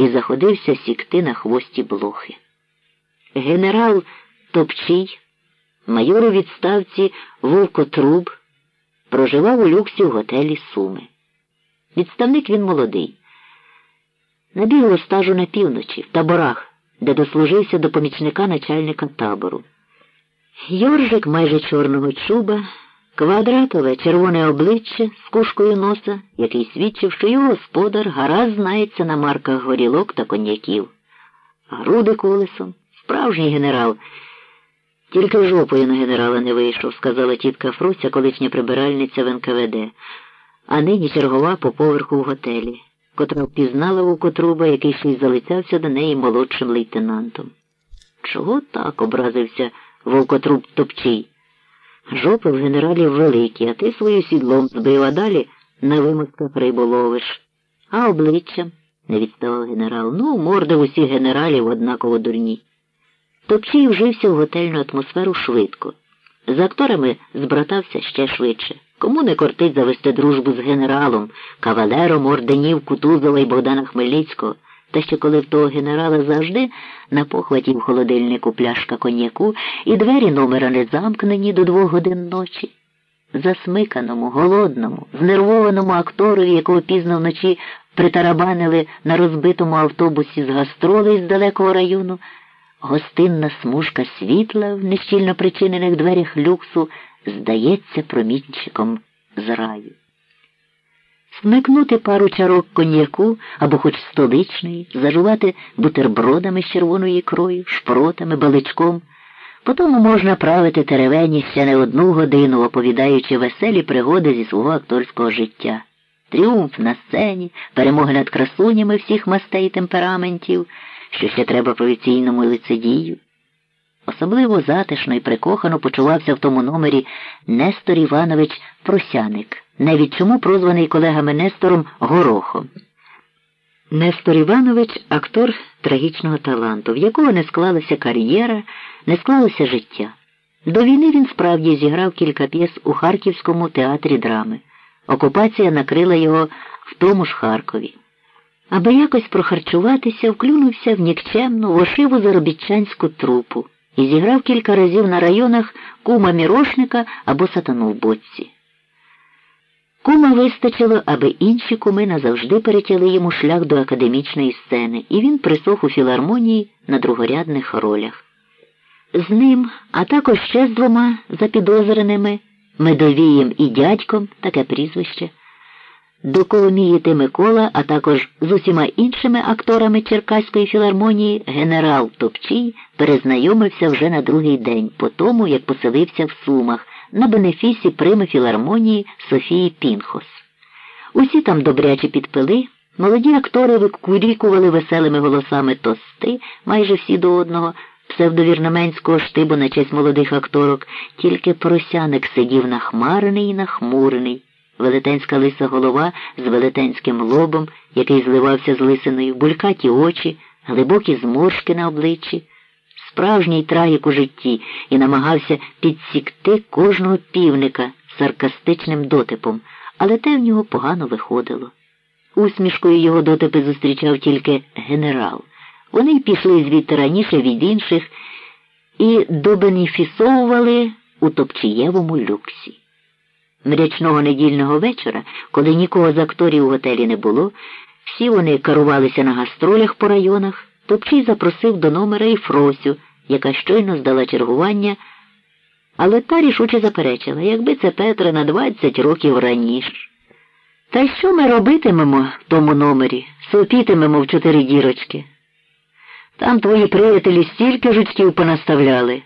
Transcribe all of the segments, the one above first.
і заходився сікти на хвості блохи. Генерал Топчий, майор у відставці Вовкотруб, проживав у люксі в готелі Суми. Відставник він молодий. Набігло стажу на півночі, в таборах, де дослужився до помічника начальника табору. Йоржик майже чорного чуба, квадратове червоне обличчя з кушкою носа, який свідчив, що його господар гаразд знається на марках горілок та коньяків. Груди колесом, справжній генерал. Тільки жопою на генерала не вийшов, сказала тітка Фруся, колишня прибиральниця в НКВД, а нині чергова по поверху в готелі, котра впізнала вовкотруба, який ще й залицявся до неї молодшим лейтенантом. Чого так образився вовкотруб топчий? Жопи в генералів великі, а ти свою сідлом збив, а далі на вимисках рибу ловиш. А обличчям, не відставав генерал, ну, морди усіх генералів однаково дурні. Топчій вжився в готельну атмосферу швидко. З акторами збратався ще швидше. Кому не кортить завести дружбу з генералом, кавалером орденів Кутузова і Богдана Хмельницького, та ще коли в того генерала завжди на похваті в холодильнику пляшка коньяку і двері номера не замкнені до двох годин ночі. Засмиканому, голодному, знервованому акторові, якого пізно вночі притарабанили на розбитому автобусі з гастролей з далекого району, гостинна смужка світла в нещільно причинених дверях люксу здається промінчиком з раю. Смикнути пару чарок коньяку або хоч столичної, зажувати бутербродами з червоною ікрою, шпротами, баличком. Потому можна правити теревені ще не одну годину, оповідаючи веселі пригоди зі свого акторського життя. Тріумф на сцені, перемоги над красунями всіх мастей і темпераментів, що ще треба провіційному лицедію. Особливо затишно і прикохано почувався в тому номері Нестор Іванович Просяник, навіть чому прозваний колегами Нестором Горохом. Нестор Іванович актор трагічного таланту, в якого не склалася кар'єра, не склалося життя. До війни він справді зіграв кілька п'єс у Харківському театрі драми. Окупація накрила його в тому ж Харкові. Аби якось прохарчуватися, вклюнувся в нікчемну вошиву заробітчанську трупу і зіграв кілька разів на районах кума мірошника або сатану в боці. Кума вистачило, аби інші куми назавжди перетяли йому шлях до академічної сцени, і він присох у філармонії на другорядних ролях. З ним, а також ще з двома запідозреними Медовієм і дядьком таке прізвище. До Коломії Микола, а також з усіма іншими акторами Черкаської філармонії генерал Топчій перезнайомився вже на другий день, по тому, як поселився в Сумах на бенефісі прими філармонії Софії Пінхос. Усі там добряче підпили, молоді актори викурікували веселими голосами тости, майже всі до одного, псевдовірнаменського штибу на честь молодих акторок, тільки поросяник сидів нахмарений і нахмурений. Велетенська лиса голова з велетенським лобом, який зливався з лисиною, булькаті очі, глибокі зморшки на обличчі, справжній трагік у житті і намагався підсікти кожного півника саркастичним дотипом, але те в нього погано виходило. Усмішкою його дотипи зустрічав тільки генерал. Вони пішли звідти раніше від інших і добенефісовували у Топчієвому люксі. Мрячного недільного вечора, коли нікого з акторів у готелі не було, всі вони керувалися на гастролях по районах, Топчий запросив до номера і Фросю, яка щойно здала чергування, але та рішуче заперечила, якби це Петра на 20 років раніше. Та що ми робитимемо в тому номері? Сопітимемо в чотири дірочки. Там твої приятелі стільки жучків понаставляли.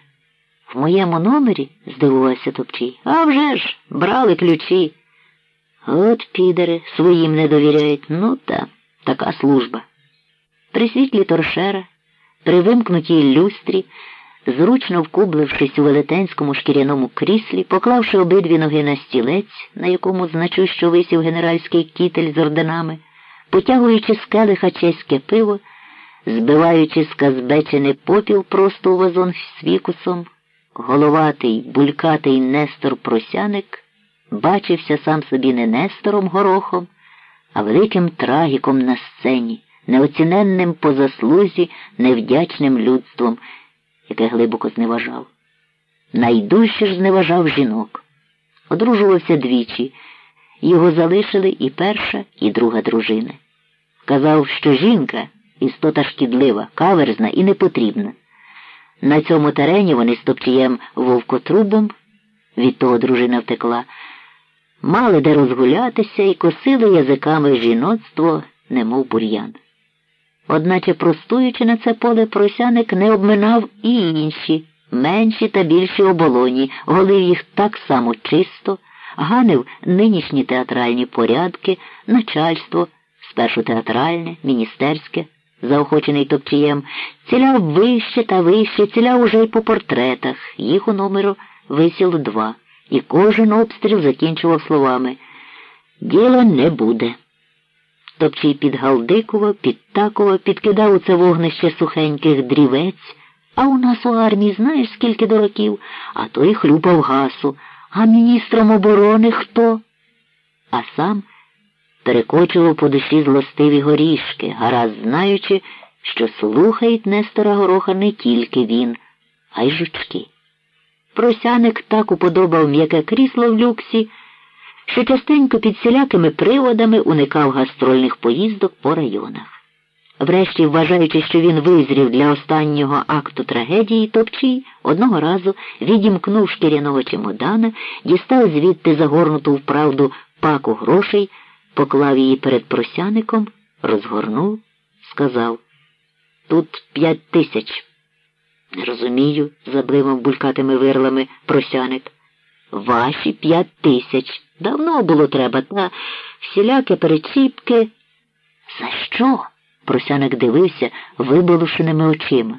В моєму номері, здивувався Топчій. «А вже ж, брали ключі. От підери своїм не довіряють. Ну та, така служба. При світлі торшера, при вимкнутій люстрі, зручно вкублившись у велетенському шкіряному кріслі, поклавши обидві ноги на стілець, на якому значущо висів генеральський кітель з орденами, потягуючи з келиха чеське пиво, збиваючи з казбечений попіл просто у вазон з вікусом, головатий, булькатий Нестор Просяник бачився сам собі не Нестором горохом, а великим трагіком на сцені неоціненним по заслузі, невдячним людством, яке глибоко зневажав. Найдужче ж зневажав жінок. Одружувався двічі. Його залишили і перша, і друга дружина. Казав, що жінка істота шкідлива, каверзна і непотрібна. На цьому терені вони з топчієм вовкотрубом, від того дружина втекла, мали де розгулятися і косили язиками жіноцтво, немов бур'ян. Одначе, простуючи на це поле, просяник не обминав і інші, менші та більші оболоні, голив їх так само чисто, ганив нинішні театральні порядки, начальство, спершу театральне, міністерське заохочений топчієм, ціляв вище та вище, ціляв уже й по портретах. Їх у номеру висіло два, і кожен обстріл закінчував словами Діла не буде. Топчий підгалдикував, підтакував, підкидав у це вогнище сухеньких дрівець, а у нас у армії знаєш, скільки дураків, а той хлюпав гасу. А міністром оборони хто? А сам перекочував по душі злостиві горішки, гаразд знаючи, що слухають Нестора Гороха не тільки він, а й жучки. Просяник так уподобав м'яке крісло в люксі, що частенько під всілякими приводами уникав гастрольних поїздок по районах. Врешті, вважаючи, що він визрів для останнього акту трагедії, топчий одного разу відімкнув шкіряного чемодана, дістав звідти загорнуту вправду паку грошей поклав її перед просяником, розгорнув, сказав Тут п'ять тисяч. Не розумію, заблимав булькатими вирлами просяник. Ваші п'ять тисяч. Давно було треба, та всіляке перечіпки. За що? Просяник дивився виболушеними очима.